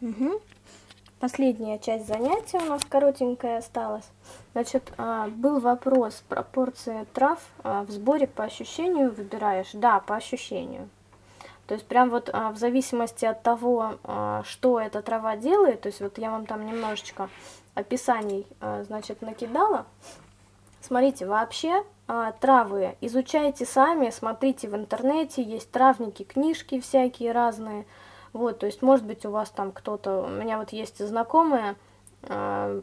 Угу. Последняя часть занятия у нас коротенькая осталась. Значит, а, был вопрос пропорции трав а, в сборе по ощущению выбираешь? Да, по ощущению. То есть прям вот а, в зависимости от того, что эта трава делает, то есть вот я вам там немножечко описаний, значит, накидала. Смотрите, вообще травы изучайте сами, смотрите в интернете, есть травники, книжки всякие разные. Вот, то есть, может быть, у вас там кто-то, у меня вот есть знакомая, э,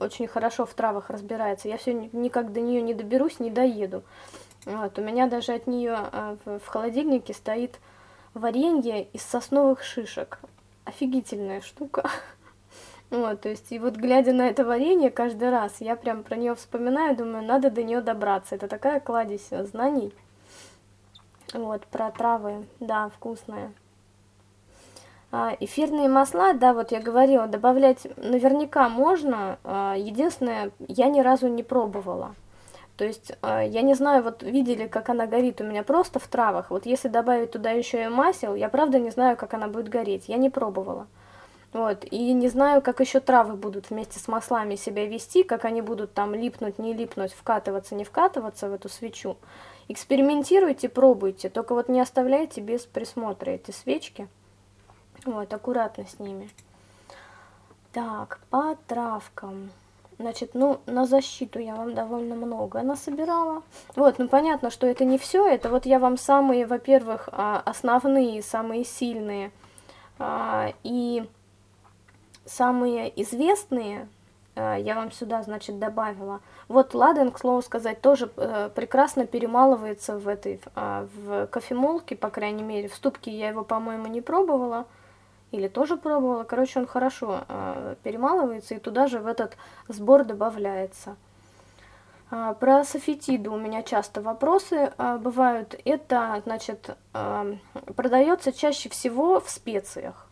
очень хорошо в травах разбирается, я все никак до нее не доберусь, не доеду. Вот, у меня даже от нее в, в холодильнике стоит варенье из сосновых шишек. Офигительная штука. Вот, то есть, и вот глядя на это варенье каждый раз, я прям про нее вспоминаю, думаю, надо до нее добраться. Это такая кладезь знаний. Вот, про травы, да, вкусная. А, эфирные масла, да, вот я говорила, добавлять наверняка можно, а, единственное, я ни разу не пробовала. То есть, а, я не знаю, вот видели, как она горит у меня просто в травах, вот если добавить туда еще и масел, я правда не знаю, как она будет гореть, я не пробовала. Вот, и не знаю, как еще травы будут вместе с маслами себя вести, как они будут там липнуть, не липнуть, вкатываться, не вкатываться в эту свечу. Экспериментируйте, пробуйте, только вот не оставляйте без присмотра эти свечки. Вот, аккуратно с ними. Так, по травкам. Значит, ну, на защиту я вам довольно много насобирала. Вот, ну, понятно, что это не все. Это вот я вам самые, во-первых, а, основные, самые сильные а, и самые известные а, я вам сюда, значит, добавила. Вот ладан, к слову сказать, тоже э, прекрасно перемалывается в этой, в кофемолке, по крайней мере. В ступке я его, по-моему, не пробовала или тоже пробовала. Короче, он хорошо э, перемалывается и туда же в этот сбор добавляется. Э, про софетиду у меня часто вопросы э, бывают. Это, значит, э, продается чаще всего в специях.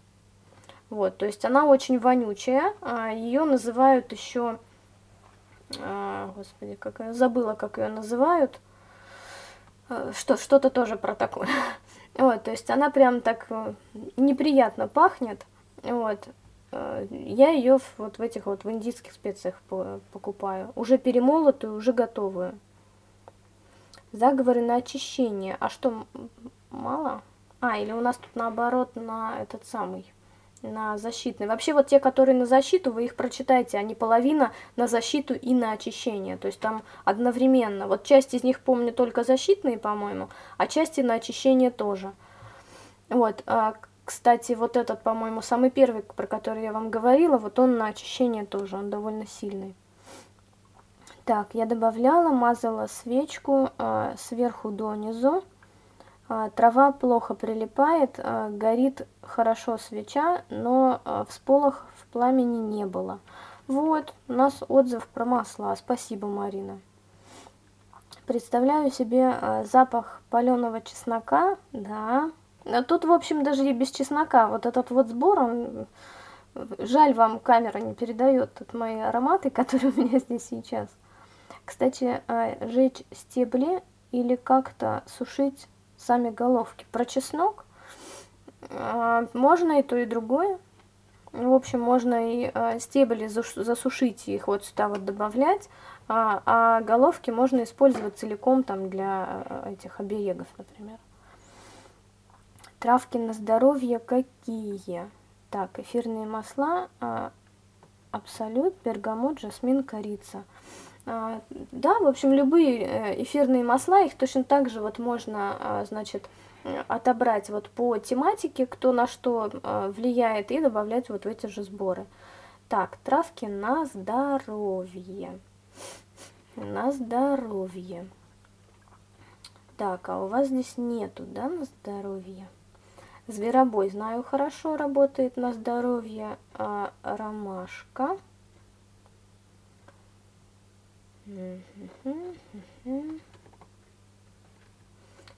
Вот, то есть она очень вонючая. Э, ее называют еще... Э, господи, как я забыла, как ее называют. Э, что, что-то тоже про такое. Вот, то есть она прям так э, неприятно пахнет. Вот. Э, я ее вот в этих вот в индийских специях покупаю. Уже перемолотую, уже готовую. Заговоры на очищение. А что, мало? А, или у нас тут наоборот на этот самый на защитный. Вообще вот те, которые на защиту, вы их прочитайте, они половина на защиту и на очищение, то есть там одновременно. Вот часть из них помню только защитные, по-моему, а части на очищение тоже. Вот, а, кстати, вот этот, по-моему, самый первый, про который я вам говорила, вот он на очищение тоже, он довольно сильный. Так, я добавляла, мазала свечку э, сверху донизу. А, трава плохо прилипает, а, горит хорошо свеча, но а, всполох в пламени не было. Вот, у нас отзыв про масла. Спасибо, Марина. Представляю себе запах паленого чеснока, да. Тут, в общем, даже и без чеснока. Вот этот вот сбор, он... Жаль, вам камера не передает тут мои ароматы, которые у меня здесь сейчас. Кстати, жечь стебли или как-то сушить сами головки. Про чеснок а, можно и то, и другое. В общем, можно и а, стебли засушить их вот сюда вот добавлять, а, а головки можно использовать целиком там для этих оберегов, например. Травки на здоровье какие? Так, эфирные масла, абсолют, бергамот, жасмин, корица. А, да, в общем, любые э, эфирные масла, их точно так же вот можно, а, значит, отобрать вот по тематике, кто на что а, влияет, и добавлять вот в эти же сборы. Так, травки на здоровье. На здоровье. Так, а у вас здесь нету, да, на здоровье? Зверобой, знаю, хорошо работает на здоровье. А, ромашка.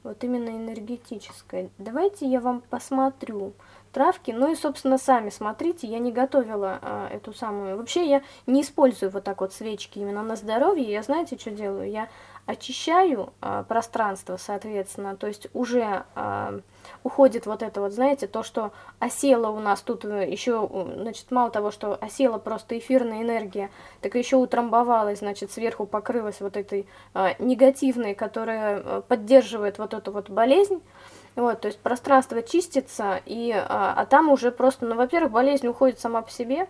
Вот именно энергетическое. Давайте я вам посмотрю травки. Ну и, собственно, сами смотрите. Я не готовила а, эту самую... Вообще я не использую вот так вот свечки именно на здоровье. Я знаете, что делаю? Я очищаю э, пространство, соответственно, то есть уже э, уходит вот это вот, знаете, то, что осело у нас тут э, еще, значит, мало того, что осела просто эфирная энергия, так еще утрамбовалась, значит, сверху покрылась вот этой э, негативной, которая э, поддерживает вот эту вот болезнь, вот, то есть пространство чистится, и, а, а там уже просто, ну, во-первых, болезнь уходит сама по себе,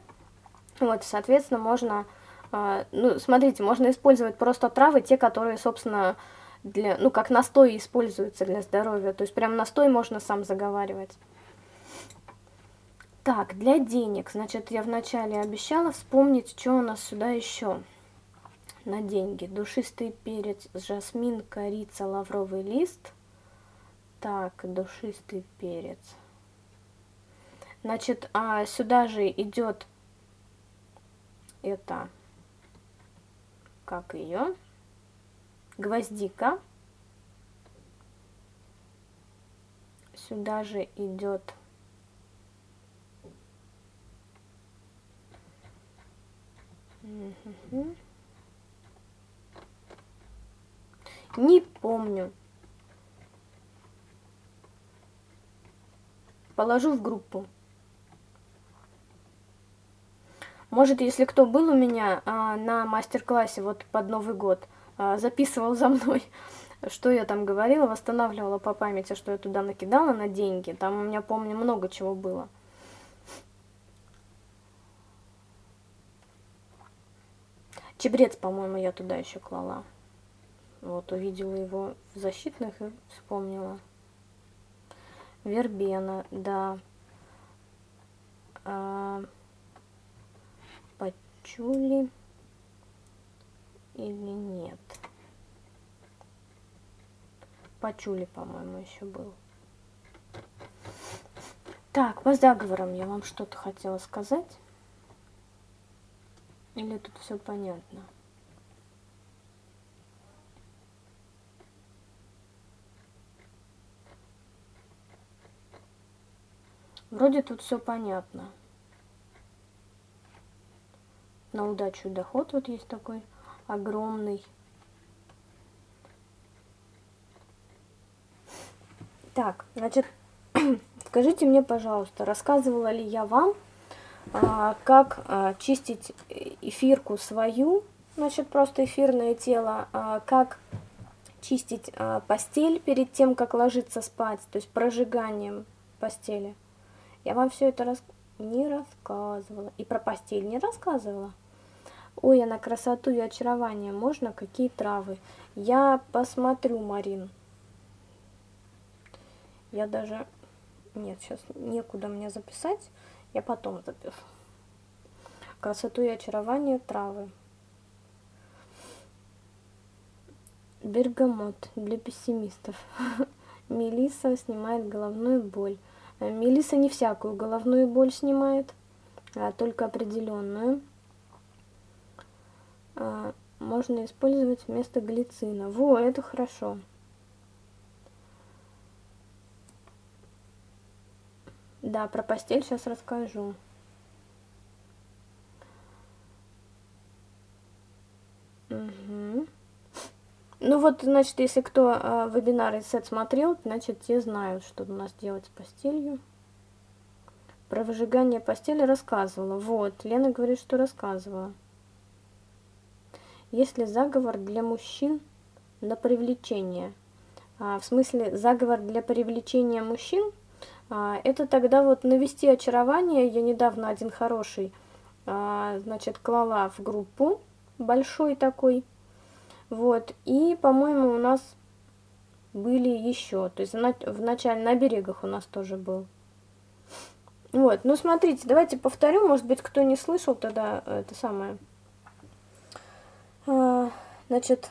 вот, соответственно, можно, ну, смотрите, можно использовать просто травы, те, которые, собственно, для, ну, как настой используются для здоровья, то есть прям настой можно сам заговаривать. Так, для денег, значит, я вначале обещала вспомнить, что у нас сюда еще на деньги. Душистый перец, жасмин, корица, лавровый лист – так, душистый перец. Значит, а сюда же идет это, как ее, гвоздика. Сюда же идет Не помню. Положу в группу. Может, если кто был у меня а, на мастер-классе вот под Новый год, а, записывал за мной, что я там говорила, восстанавливала по памяти, что я туда накидала на деньги. Там у меня, помню, много чего было. Чебрец, по-моему, я туда еще клала. Вот, увидела его в защитных и вспомнила. Вербена, да. А, Пачули или нет? Пачули, по-моему, еще был. Так, по заговорам я вам что-то хотела сказать. Или тут все понятно? Вроде тут все понятно. На удачу доход вот есть такой огромный. Так, значит, скажите мне, пожалуйста, рассказывала ли я вам, а, как а, чистить эфирку свою, значит, просто эфирное тело, а, как чистить постель перед тем, как ложиться спать, то есть прожиганием постели. Я вам все это рас... не рассказывала. И про постель не рассказывала. Ой, а на красоту и очарование можно? Какие травы? Я посмотрю, Марин. Я даже... Нет, сейчас некуда мне записать. Я потом запишу. Красоту и очарование травы. Бергамот для пессимистов. Мелиса снимает головную боль. Мелиса не всякую головную боль снимает, а только определенную. А, можно использовать вместо глицина. Во, это хорошо. Да, про постель сейчас расскажу. Угу. Ну вот, значит, если кто э, вебинар и сет смотрел, значит, те знают, что у нас делать с постелью. Про выжигание постели рассказывала. Вот, Лена говорит, что рассказывала. Есть ли заговор для мужчин на привлечение? А, в смысле, заговор для привлечения мужчин? А, это тогда вот навести очарование. Я недавно один хороший, а, значит, клала в группу, большой такой, вот, и, по-моему, у нас были еще, то есть в начале на берегах у нас тоже был. Вот, ну смотрите, давайте повторю, может быть, кто не слышал тогда это самое. А, значит,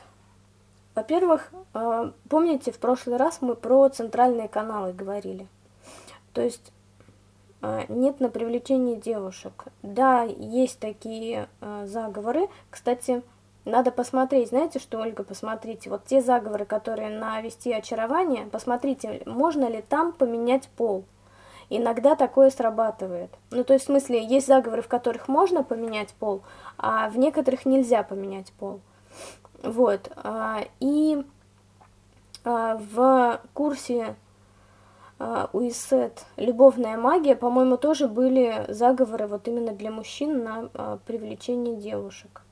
во-первых, а, помните, в прошлый раз мы про центральные каналы говорили. То есть а, нет на привлечение девушек. Да, есть такие заговоры. Кстати, надо посмотреть, знаете что, Ольга, посмотрите, вот те заговоры, которые на вести очарование, посмотрите, можно ли там поменять пол. Иногда такое срабатывает. Ну, то есть, в смысле, есть заговоры, в которых можно поменять пол, а в некоторых нельзя поменять пол. Вот, а, и а, в курсе а, у ИСЭТ «Любовная магия», по-моему, тоже были заговоры вот именно для мужчин на привлечение девушек.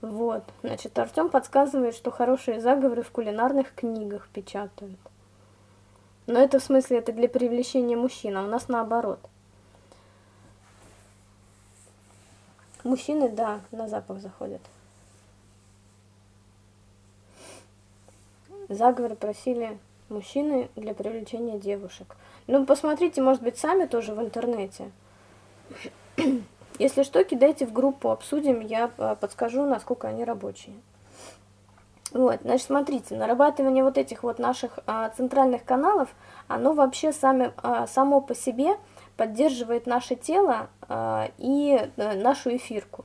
Вот, значит, Артем подсказывает, что хорошие заговоры в кулинарных книгах печатают. Но это в смысле, это для привлечения мужчин, а у нас наоборот. Мужчины, да, на запах заходят. Заговоры просили мужчины для привлечения девушек. Ну, посмотрите, может быть, сами тоже в интернете. Если что, кидайте в группу, обсудим, я а, подскажу, насколько они рабочие. Вот, значит, смотрите, нарабатывание вот этих вот наших а, центральных каналов, оно вообще сами, а, само по себе поддерживает наше тело а, и а, нашу эфирку.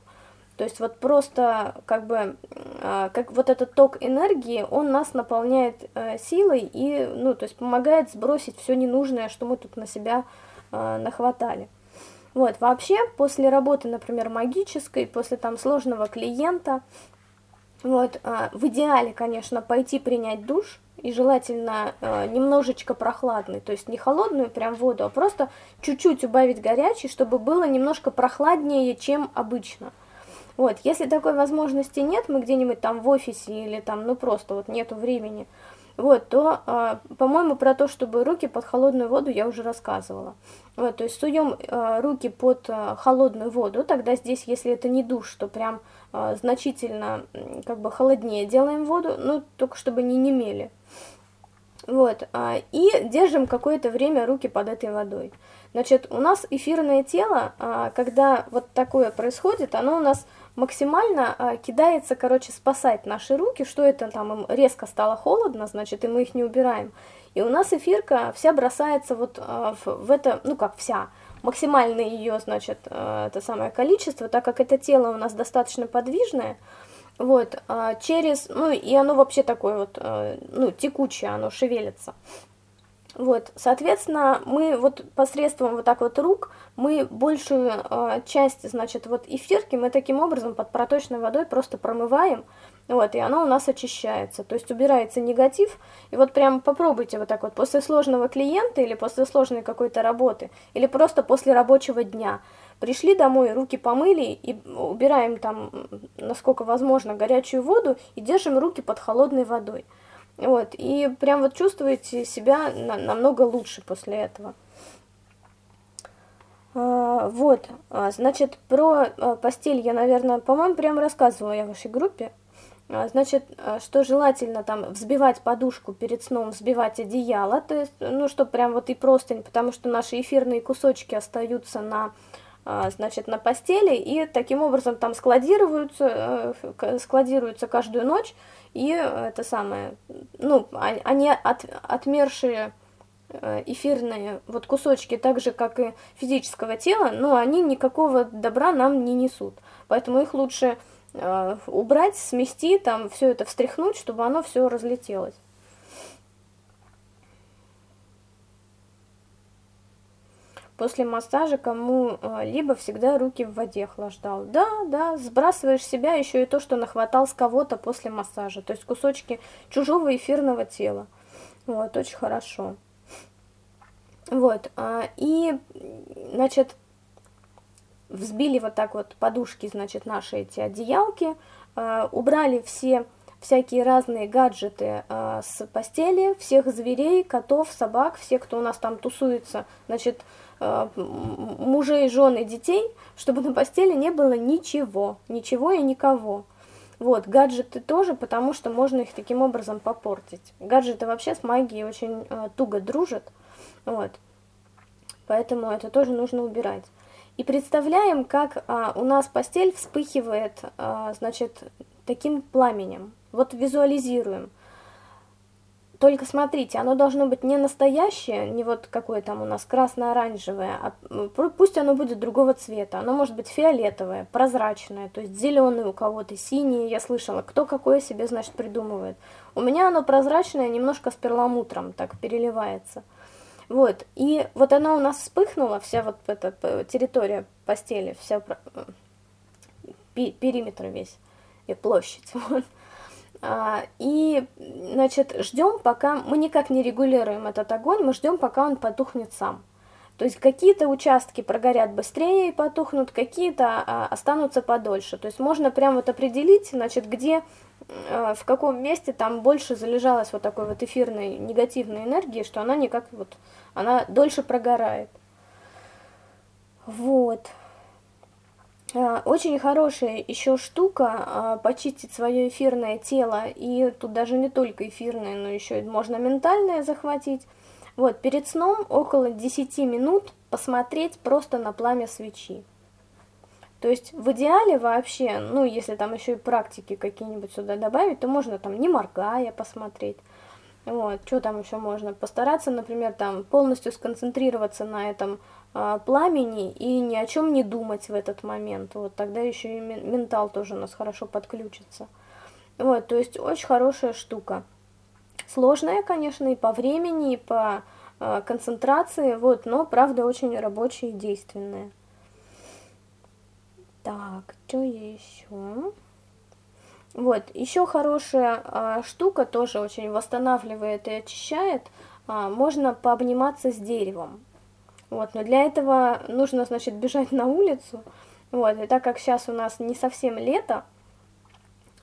То есть вот просто как бы, а, как вот этот ток энергии, он нас наполняет а, силой и, ну, то есть помогает сбросить все ненужное, что мы тут на себя а, нахватали. Вот, вообще, после работы, например, магической, после там сложного клиента, вот, э, в идеале, конечно, пойти принять душ, и желательно э, немножечко прохладный, то есть не холодную прям воду, а просто чуть-чуть убавить горячий, чтобы было немножко прохладнее, чем обычно. Вот, если такой возможности нет, мы где-нибудь там в офисе или там, ну просто вот нету времени, вот, то, э, по-моему, про то, чтобы руки под холодную воду я уже рассказывала. Вот, то есть суем э, руки под э, холодную воду, тогда здесь, если это не душ, то прям э, значительно как бы холоднее делаем воду, ну, только чтобы не немели. Вот, э, и держим какое-то время руки под этой водой. Значит, у нас эфирное тело, э, когда вот такое происходит, оно у нас максимально э, кидается, короче, спасать наши руки, что это там им резко стало холодно, значит, и мы их не убираем. И у нас эфирка вся бросается вот э, в, это, ну как вся, максимальное ее, значит, э, это самое количество, так как это тело у нас достаточно подвижное, вот, через, ну и оно вообще такое вот, ну, текучее, оно шевелится. Вот, соответственно, мы вот посредством вот так вот рук, мы большую э, часть, значит, вот эфирки мы таким образом под проточной водой просто промываем, вот, и оно у нас очищается, то есть убирается негатив, и вот прям попробуйте вот так вот после сложного клиента или после сложной какой-то работы, или просто после рабочего дня, пришли домой, руки помыли и убираем там, насколько возможно, горячую воду и держим руки под холодной водой. Вот, и прям вот чувствуете себя на, намного лучше после этого. А, вот, а, значит, про а, постель я, наверное, по-моему, прям рассказывала я в вашей группе. Значит, что желательно там взбивать подушку перед сном, взбивать одеяло, то есть, ну, что прям вот и простынь, потому что наши эфирные кусочки остаются на значит, на постели, и таким образом там складируются, э, складируются каждую ночь, и это самое, ну, а, они от, отмершие э, эфирные вот кусочки, так же, как и физического тела, но они никакого добра нам не несут. Поэтому их лучше э, убрать, смести, там все это встряхнуть, чтобы оно все разлетелось. После массажа кому-либо всегда руки в воде охлаждал. Да, да, сбрасываешь себя еще и то, что нахватал с кого-то после массажа. То есть кусочки чужого эфирного тела. Вот, очень хорошо. Вот, а, и, значит, взбили вот так вот подушки, значит, наши эти одеялки, а, убрали все всякие разные гаджеты э, с постели, всех зверей, котов, собак, все, кто у нас там тусуется, значит, э, мужей, жен и детей, чтобы на постели не было ничего, ничего и никого. Вот, гаджеты тоже, потому что можно их таким образом попортить. Гаджеты вообще с магией очень э, туго дружат, вот, поэтому это тоже нужно убирать. И представляем, как а, у нас постель вспыхивает, а, значит, таким пламенем. Вот визуализируем. Только смотрите, оно должно быть не настоящее, не вот какое там у нас красно-оранжевое, а пусть оно будет другого цвета. Оно может быть фиолетовое, прозрачное, то есть зеленое у кого-то, синее, я слышала. Кто какое себе, значит, придумывает. У меня оно прозрачное, немножко с перламутром так переливается. Вот, и вот оно у нас вспыхнуло, вся вот эта территория постели, вся периметр весь, и площадь. Вот. А, и, значит, ждем, пока мы никак не регулируем этот огонь, мы ждем, пока он потухнет сам. То есть какие-то участки прогорят быстрее и потухнут, какие-то а, останутся подольше. То есть можно прям вот определить, значит, где, а, в каком месте там больше залежалось вот такой вот эфирной негативной энергии, что она никак вот, она дольше прогорает. Вот. А, очень хорошая еще штука а, почистить свое эфирное тело, и тут даже не только эфирное, но еще можно ментальное захватить. Вот, перед сном около 10 минут посмотреть просто на пламя свечи. То есть в идеале вообще, ну если там еще и практики какие-нибудь сюда добавить, то можно там не моргая посмотреть. Вот, что там еще можно? Постараться, например, там полностью сконцентрироваться на этом пламени и ни о чем не думать в этот момент. Вот тогда еще и ментал тоже у нас хорошо подключится. Вот, то есть очень хорошая штука. Сложная, конечно, и по времени, и по э, концентрации, вот, но правда очень рабочая и действенная. Так, что еще? Вот, еще хорошая а, штука, тоже очень восстанавливает и очищает, а, можно пообниматься с деревом. Вот, но для этого нужно, значит, бежать на улицу, вот, и так как сейчас у нас не совсем лето,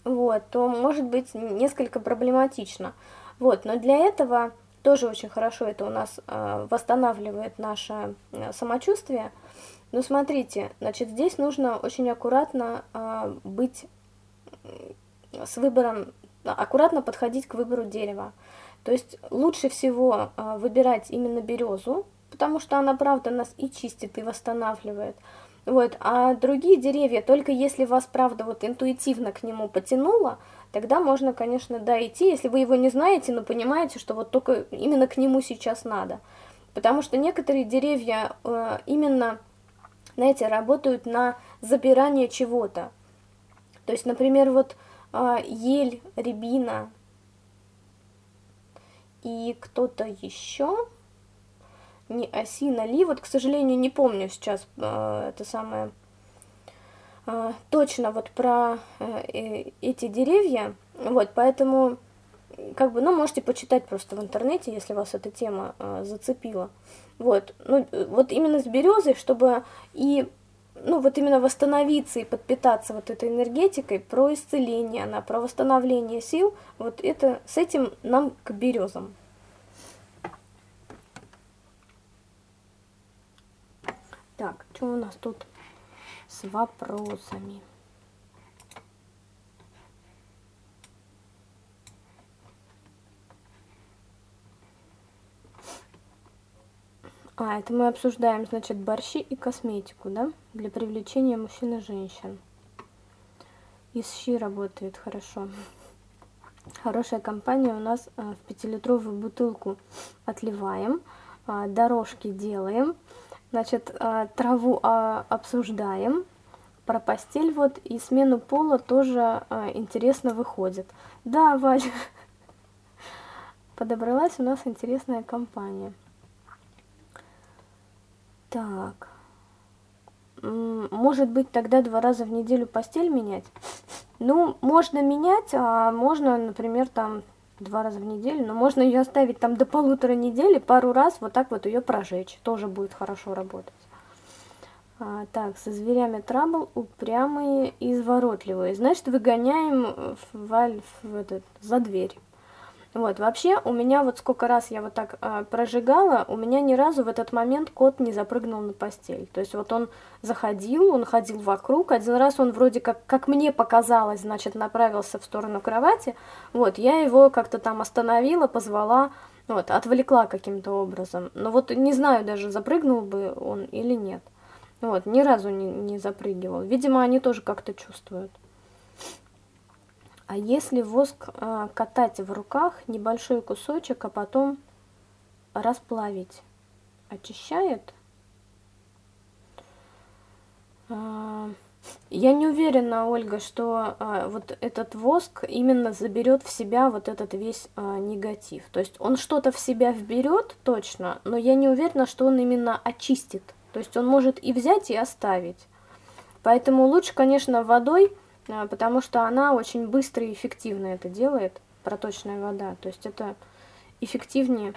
вот, то может быть несколько проблематично. Вот, но для этого тоже очень хорошо это у нас э, восстанавливает наше э, самочувствие. Но смотрите, значит, здесь нужно очень аккуратно э, быть с выбором, аккуратно подходить к выбору дерева. То есть лучше всего э, выбирать именно березу, потому что она, правда, нас и чистит, и восстанавливает. Вот, а другие деревья, только если вас, правда, вот интуитивно к нему потянуло, тогда можно, конечно, да, идти, если вы его не знаете, но понимаете, что вот только именно к нему сейчас надо. Потому что некоторые деревья э, именно, знаете, работают на забирание чего-то. То есть, например, вот э, ель, рябина и кто-то еще, не осина ли, вот, к сожалению, не помню сейчас э, это самое э, точно вот про э, эти деревья, вот, поэтому, как бы, ну, можете почитать просто в интернете, если вас эта тема э, зацепила, вот, ну, вот именно с березой, чтобы и, ну, вот именно восстановиться и подпитаться вот этой энергетикой, про исцеление она, про восстановление сил, вот это, с этим нам к березам. Так, что у нас тут с вопросами? А, это мы обсуждаем, значит, борщи и косметику, да? Для привлечения мужчин и женщин. Из щи работает хорошо. Хорошая компания у нас а, в пятилитровую бутылку отливаем, а, дорожки делаем, Значит, а, траву а, обсуждаем, про постель вот и смену пола тоже а, интересно выходит. Да, Валя, подобралась у нас интересная компания. Так, может быть тогда два раза в неделю постель менять? Ну, можно менять, а можно, например, там два раза в неделю, но можно ее оставить там до полутора недели, пару раз вот так вот ее прожечь, тоже будет хорошо работать. А, так, со зверями трабл упрямые и изворотливые. Значит, выгоняем в, в, в этот, за дверь. Вот, вообще, у меня вот сколько раз я вот так э, прожигала, у меня ни разу в этот момент кот не запрыгнул на постель. То есть вот он заходил, он ходил вокруг, один раз он вроде как, как мне показалось, значит, направился в сторону кровати, вот, я его как-то там остановила, позвала, вот, отвлекла каким-то образом. Но вот не знаю даже, запрыгнул бы он или нет. Вот, ни разу не, не запрыгивал. Видимо, они тоже как-то чувствуют. А если воск э, катать в руках, небольшой кусочек, а потом расплавить, очищает? Э, я не уверена, Ольга, что э, вот этот воск именно заберет в себя вот этот весь э, негатив. То есть он что-то в себя вберет точно, но я не уверена, что он именно очистит. То есть он может и взять, и оставить. Поэтому лучше, конечно, водой, а, потому что она очень быстро и эффективно это делает, проточная вода. То есть это эффективнее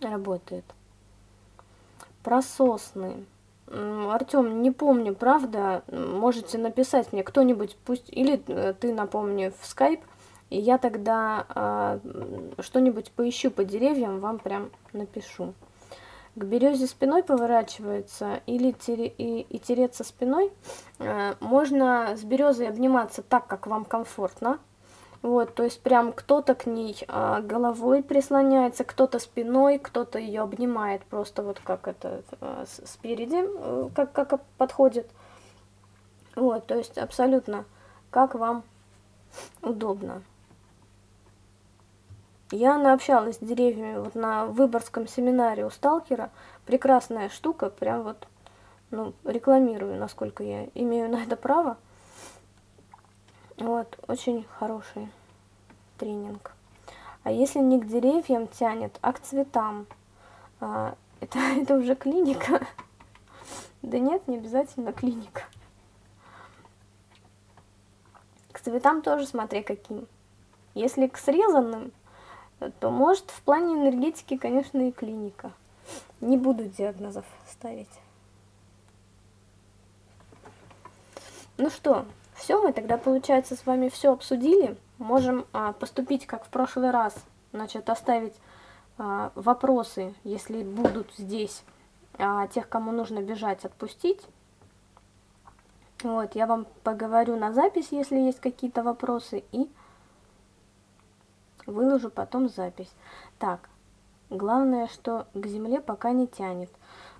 работает. Про сосны. Артем, не помню, правда, можете написать мне кто-нибудь, пусть, или э, ты напомни в скайп, и я тогда э, что-нибудь поищу по деревьям, вам прям напишу. К березе спиной поворачивается или тере, и, и тереться спиной. Э, можно с березой обниматься так, как вам комфортно. Вот, то есть прям кто-то к ней а, головой прислоняется, кто-то спиной, кто-то ее обнимает просто вот как это а, спереди, э, как, как подходит. Вот, то есть абсолютно как вам удобно. Я наобщалась с деревьями вот на Выборгском семинаре у сталкера. Прекрасная штука, прям вот, ну, рекламирую, насколько я имею на это право. Вот, очень хороший тренинг. А если не к деревьям тянет, а к цветам? А, это, это уже клиника? Да нет, не обязательно клиника. К цветам тоже смотри каким. Если к срезанным, то может в плане энергетики, конечно, и клиника. Не буду диагнозов ставить. Ну что, все, мы тогда, получается, с вами все обсудили. Можем а, поступить, как в прошлый раз. Значит, оставить а, вопросы, если будут здесь, а, тех, кому нужно бежать, отпустить. Вот, я вам поговорю на запись, если есть какие-то вопросы, и выложу потом запись. Так, главное, что к земле пока не тянет.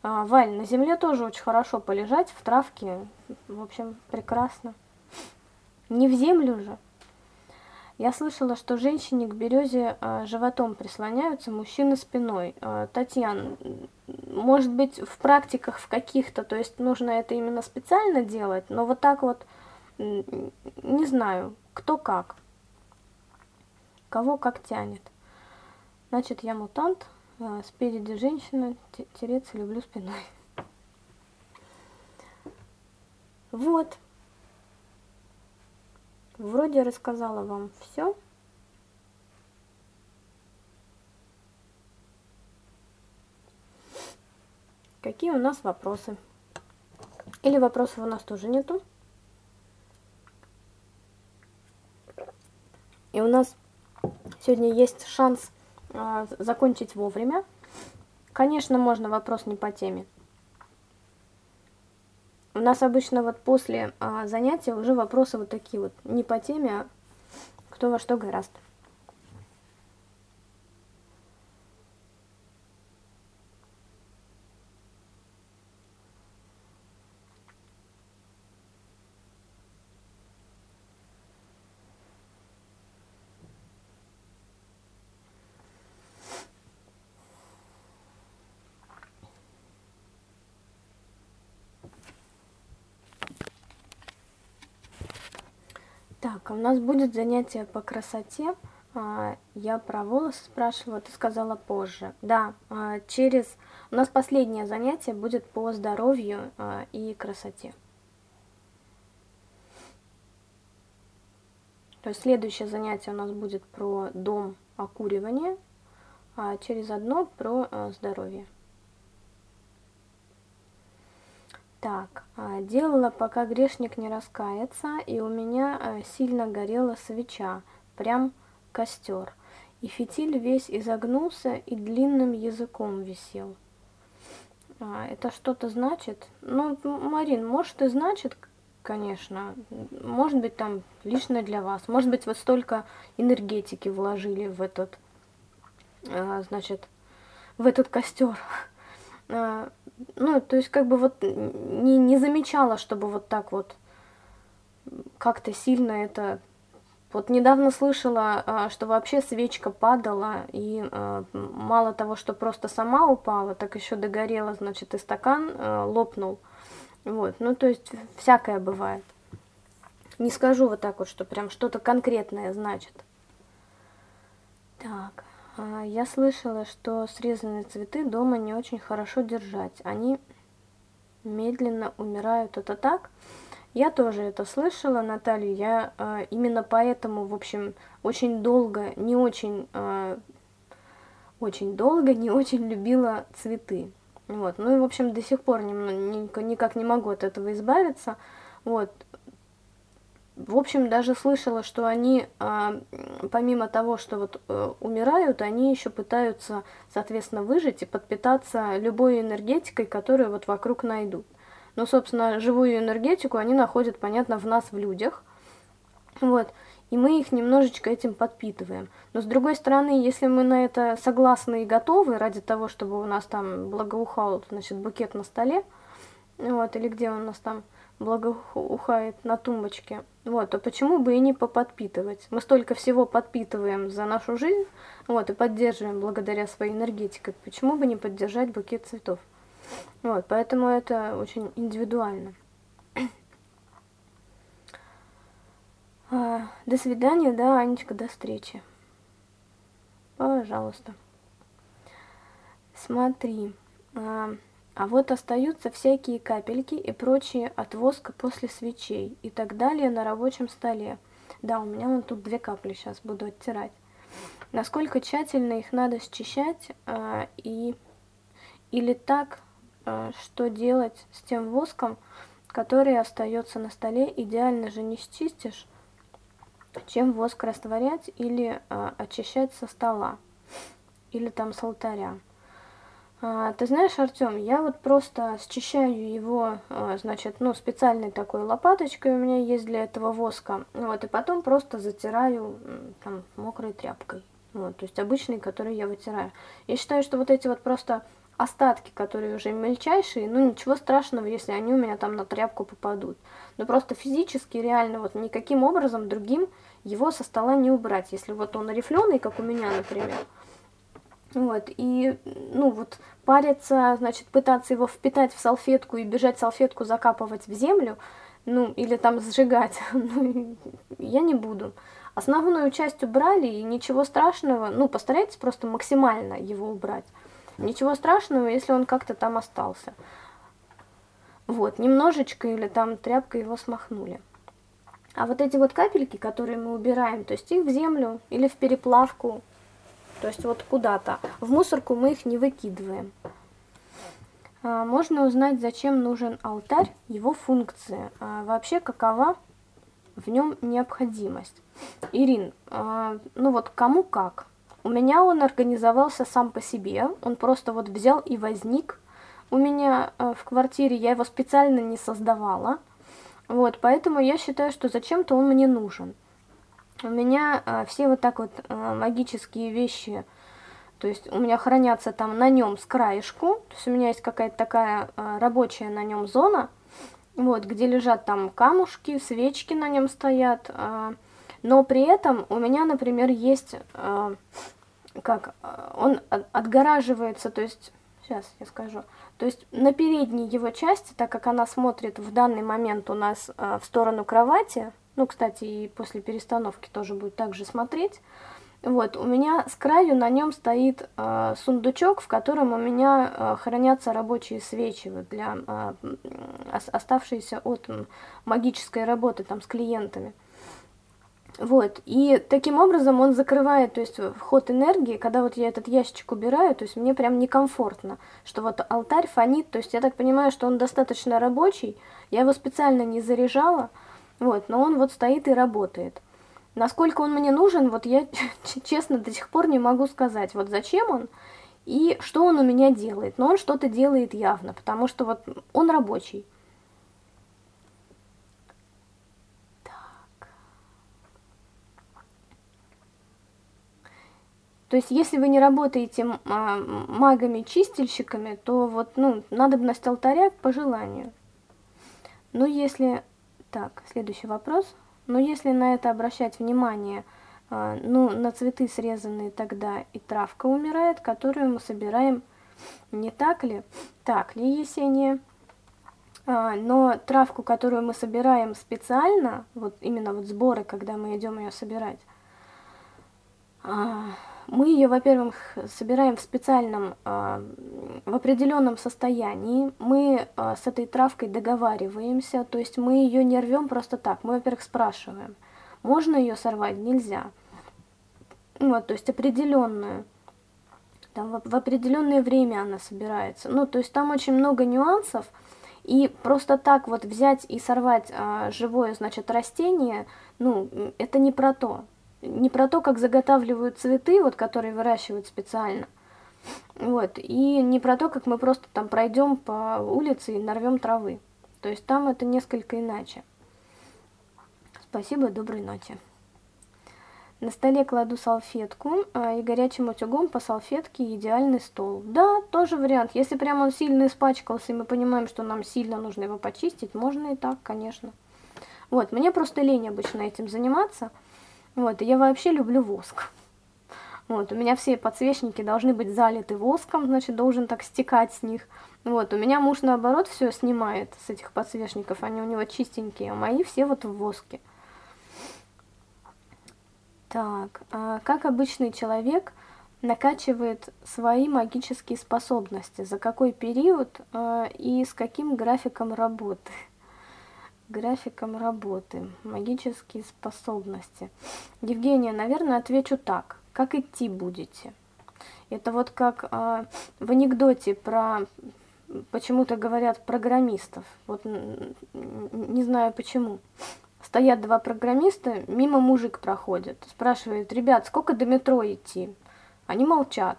А, Валь, на земле тоже очень хорошо полежать, в травке, в общем, прекрасно. Не в землю же. Я слышала, что женщине к березе э, животом прислоняются, мужчины спиной. Э, Татьяна, может быть, в практиках в каких-то, то есть нужно это именно специально делать, но вот так вот, не знаю, кто как, кого как тянет. Значит, я мутант, э, спереди женщина, тереться люблю спиной. Вот. Вроде рассказала вам все. Какие у нас вопросы? Или вопросов у нас тоже нету? И у нас сегодня есть шанс э, закончить вовремя. Конечно, можно вопрос не по теме. У нас обычно вот после а, занятия уже вопросы вот такие вот, не по теме, а кто во что гораст. Нас будет занятие по красоте. А, я про волосы спрашивала, ты сказала позже. Да, а, через... У нас последнее занятие будет по здоровью и красоте. То есть следующее занятие у нас будет про дом окуривания, а через одно про здоровье. Так, а, делала, пока грешник не раскается, и у меня а, сильно горела свеча, прям костер. И фитиль весь изогнулся и длинным языком висел. А, это что-то значит? Ну, Марин, может и значит, конечно. Может быть, там лично для вас. Может быть, вот столько энергетики вложили в этот, значит, в этот костер. Ну, то есть, как бы вот не, не замечала, чтобы вот так вот как-то сильно это... Вот недавно слышала, а, что вообще свечка падала, и а, мало того, что просто сама упала, так еще догорела, значит, и стакан а, лопнул. Вот, ну, то есть, всякое бывает. Не скажу вот так вот, что прям что-то конкретное значит. А, я слышала, что срезанные цветы дома не очень хорошо держать. Они медленно умирают. Это так? Я тоже это слышала, Наталья. Я э, именно поэтому, в общем, очень долго, не очень, э, очень долго, не очень любила цветы. Вот. Ну и, в общем, до сих пор не, не, никак не могу от этого избавиться. Вот. В общем, даже слышала, что они, э, помимо того, что вот э, умирают, они еще пытаются, соответственно, выжить и подпитаться любой энергетикой, которую вот вокруг найдут. Но, собственно, живую энергетику они находят, понятно, в нас, в людях. Вот. И мы их немножечко этим подпитываем. Но с другой стороны, если мы на это согласны и готовы ради того, чтобы у нас там благоухал, значит, букет на столе, вот, или где он у нас там благоухает на тумбочке, вот, то почему бы и не поподпитывать? Мы столько всего подпитываем за нашу жизнь, вот, и поддерживаем благодаря своей энергетике. Почему бы не поддержать букет цветов? Вот, поэтому это очень индивидуально. А, до свидания, да, Анечка, до встречи. Пожалуйста. Смотри. А, вот остаются всякие капельки и прочие от воска после свечей и так далее на рабочем столе. Да, у меня вон тут две капли сейчас буду оттирать. Насколько тщательно их надо счищать а, и или так Э, что делать с тем воском, который остается на столе. Идеально же не счистишь, чем воск растворять или э, очищать со стола, или там с алтаря. А, ты знаешь, Артем, я вот просто счищаю его, а, значит, ну, специальной такой лопаточкой у меня есть для этого воска, вот, и потом просто затираю там мокрой тряпкой, вот, то есть обычный, который я вытираю. Я считаю, что вот эти вот просто остатки, которые уже мельчайшие, ну ничего страшного, если они у меня там на тряпку попадут. Но просто физически, реально, вот никаким образом другим его со стола не убрать. Если вот он рифленый, как у меня, например, вот, и, ну, вот, париться, значит, пытаться его впитать в салфетку и бежать салфетку закапывать в землю, ну, или там сжигать, ну, я не буду. Основную часть убрали, и ничего страшного, ну, постарайтесь просто максимально его убрать. Ничего страшного, если он как-то там остался. Вот, немножечко или там тряпкой его смахнули. А вот эти вот капельки, которые мы убираем, то есть их в землю или в переплавку, то есть вот куда-то. В мусорку мы их не выкидываем. А, можно узнать, зачем нужен алтарь, его функции. А, вообще, какова в нем необходимость. Ирин, а, ну вот кому как. У меня он организовался сам по себе, он просто вот взял и возник. У меня в квартире я его специально не создавала, вот, поэтому я считаю, что зачем-то он мне нужен. У меня э, все вот так вот э, магические вещи, то есть у меня хранятся там на нем с краешку, то есть у меня есть какая-то такая э, рабочая на нем зона, вот, где лежат там камушки, свечки на нем стоят, э, но при этом у меня, например, есть, э, как, он отгораживается, то есть, сейчас я скажу, то есть на передней его части, так как она смотрит в данный момент у нас э, в сторону кровати, ну, кстати, и после перестановки тоже будет также смотреть, вот, у меня с краю на нем стоит э, сундучок, в котором у меня э, хранятся рабочие свечи вот, для э, оставшиеся от магической работы там с клиентами. Вот, и таким образом он закрывает, то есть, вход энергии, когда вот я этот ящичек убираю, то есть мне прям некомфортно, что вот алтарь фонит, то есть я так понимаю, что он достаточно рабочий, я его специально не заряжала, вот, но он вот стоит и работает. Насколько он мне нужен, вот я честно до сих пор не могу сказать, вот зачем он и что он у меня делает, но он что-то делает явно, потому что вот он рабочий. То есть, если вы не работаете а, магами-чистильщиками, то вот, ну, надобность алтаря по желанию. Ну, если... Так, следующий вопрос. Ну, если на это обращать внимание, а, ну, на цветы срезанные тогда и травка умирает, которую мы собираем, не так ли? Так ли, Есения? А, но травку, которую мы собираем специально, вот именно вот сборы, когда мы идем ее собирать, Мы ее, во-первых, собираем в специальном, а, в определенном состоянии. Мы а, с этой травкой договариваемся, то есть мы ее не рвем просто так. Мы, во-первых, спрашиваем, можно ее сорвать, нельзя. Вот, то есть определенную. Там в, определенное время она собирается. Ну, то есть там очень много нюансов. И просто так вот взять и сорвать а, живое, значит, растение, ну, это не про то. Не про то, как заготавливают цветы, вот, которые выращивают специально. Вот, и не про то, как мы просто там пройдем по улице и нарвем травы. То есть там это несколько иначе. Спасибо, доброй ночи. На столе кладу салфетку а, и горячим утюгом по салфетке идеальный стол. Да, тоже вариант. Если прям он сильно испачкался, и мы понимаем, что нам сильно нужно его почистить, можно и так, конечно. Вот, мне просто лень обычно этим заниматься. Вот, и я вообще люблю воск. Вот, у меня все подсвечники должны быть залиты воском, значит, должен так стекать с них. Вот, у меня муж, наоборот, все снимает с этих подсвечников, они у него чистенькие, а мои все вот в воске. Так, а как обычный человек накачивает свои магические способности? За какой период а, и с каким графиком работы? Графиком работы, магические способности. Евгения, наверное, отвечу так. Как идти будете? Это вот как а, в анекдоте про почему-то говорят программистов. Вот не знаю почему. Стоят два программиста, мимо мужик проходит. Спрашивает, ребят, сколько до метро идти? Они молчат.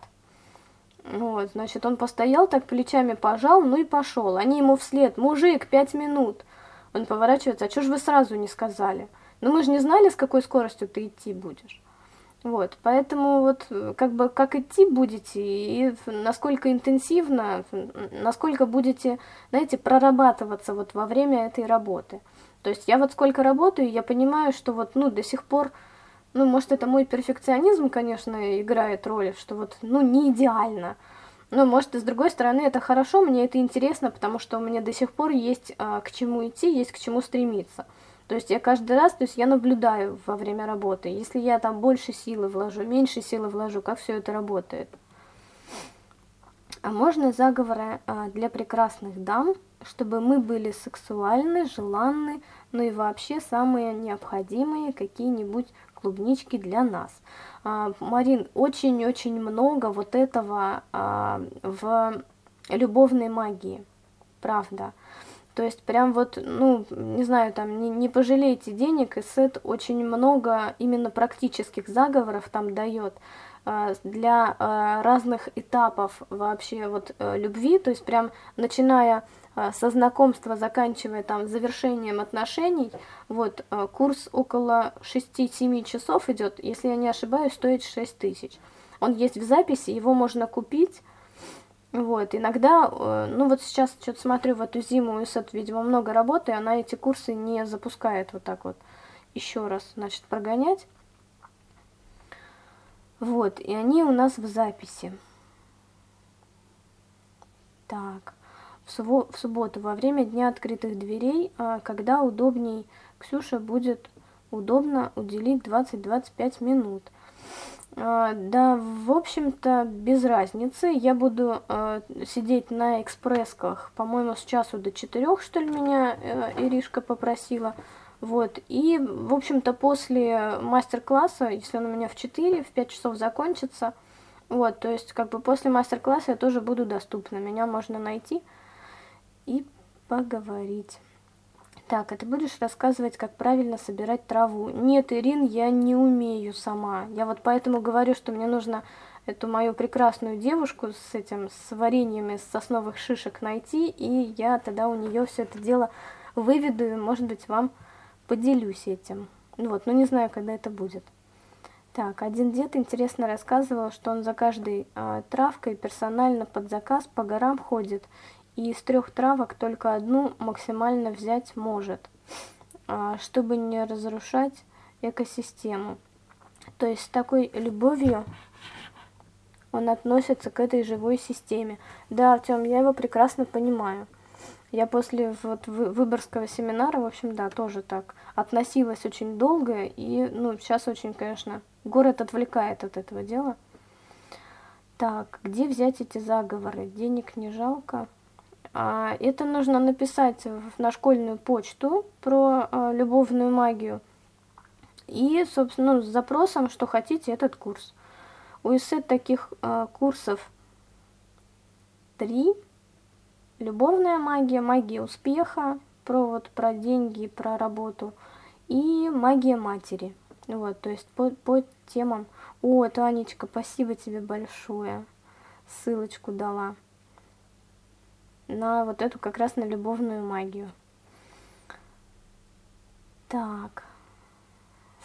Вот, значит, он постоял, так плечами пожал, ну и пошел. Они ему вслед, мужик, пять минут. Он поворачивается, а что ж вы сразу не сказали? Ну мы же не знали, с какой скоростью ты идти будешь. Вот, поэтому вот как бы как идти будете и насколько интенсивно, насколько будете, знаете, прорабатываться вот во время этой работы. То есть я вот сколько работаю, я понимаю, что вот, ну, до сих пор, ну, может, это мой перфекционизм, конечно, играет роль, что вот, ну, не идеально. Но, может, и с другой стороны, это хорошо, мне это интересно, потому что у меня до сих пор есть а, к чему идти, есть к чему стремиться. То есть я каждый раз, то есть я наблюдаю во время работы. Если я там больше силы вложу, меньше силы вложу, как все это работает. А можно заговоры а, для прекрасных дам, чтобы мы были сексуальны, желанны, ну и вообще самые необходимые какие-нибудь клубнички для нас. А, Марин, очень-очень много вот этого а, в любовной магии, правда. То есть прям вот, ну, не знаю, там, не, не пожалейте денег, и сет очень много именно практических заговоров там дает. А, для а, разных этапов вообще вот э, любви, то есть прям начиная со знакомства, заканчивая там завершением отношений, вот курс около 6-7 часов идет, если я не ошибаюсь, стоит 6 тысяч. Он есть в записи, его можно купить, вот, иногда, э, ну вот сейчас что-то смотрю в эту зиму, и сет, видимо, много работы, она эти курсы не запускает вот так вот еще раз, значит, прогонять. Вот, и они у нас в записи. Так, в, субботу во время Дня открытых дверей, а, когда удобней Ксюша будет удобно уделить 20-25 минут. А, да, в общем-то, без разницы. Я буду а, сидеть на экспрессках, по-моему, с часу до четырех, что ли, меня э, Иришка попросила. Вот, и, в общем-то, после мастер-класса, если он у меня в 4, в 5 часов закончится, вот, то есть, как бы после мастер-класса я тоже буду доступна, меня можно найти и поговорить. Так, а ты будешь рассказывать, как правильно собирать траву? Нет, Ирин, я не умею сама. Я вот поэтому говорю, что мне нужно эту мою прекрасную девушку с этим, с вареньем из сосновых шишек найти, и я тогда у нее все это дело выведу, и, может быть, вам поделюсь этим. Вот, но не знаю, когда это будет. Так, один дед интересно рассказывал, что он за каждой э, травкой персонально под заказ по горам ходит, и из трех травок только одну максимально взять может, э, чтобы не разрушать экосистему. То есть с такой любовью он относится к этой живой системе. Да, Артем, я его прекрасно понимаю. Я после вот выборского семинара, в общем, да, тоже так относилась очень долго, и, ну, сейчас очень, конечно, город отвлекает от этого дела. Так, где взять эти заговоры? Денег не жалко. А, это нужно написать на школьную почту про а, любовную магию. И, собственно, ну, с запросом, что хотите этот курс. У ИСЭТ таких а, курсов три. Любовная магия, магия успеха, про вот про деньги, про работу. И магия матери. Вот, то есть по, по темам. О, это Анечка, спасибо тебе большое. Ссылочку дала на вот эту как раз на любовную магию. Так.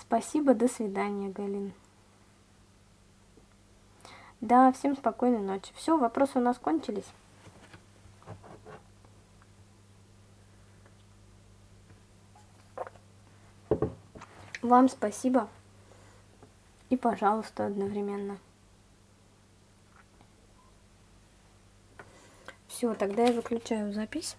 Спасибо, до свидания, Галин. Да, всем спокойной ночи. Все, вопросы у нас кончились. Вам спасибо. И, пожалуйста, одновременно. Все, тогда я выключаю запись.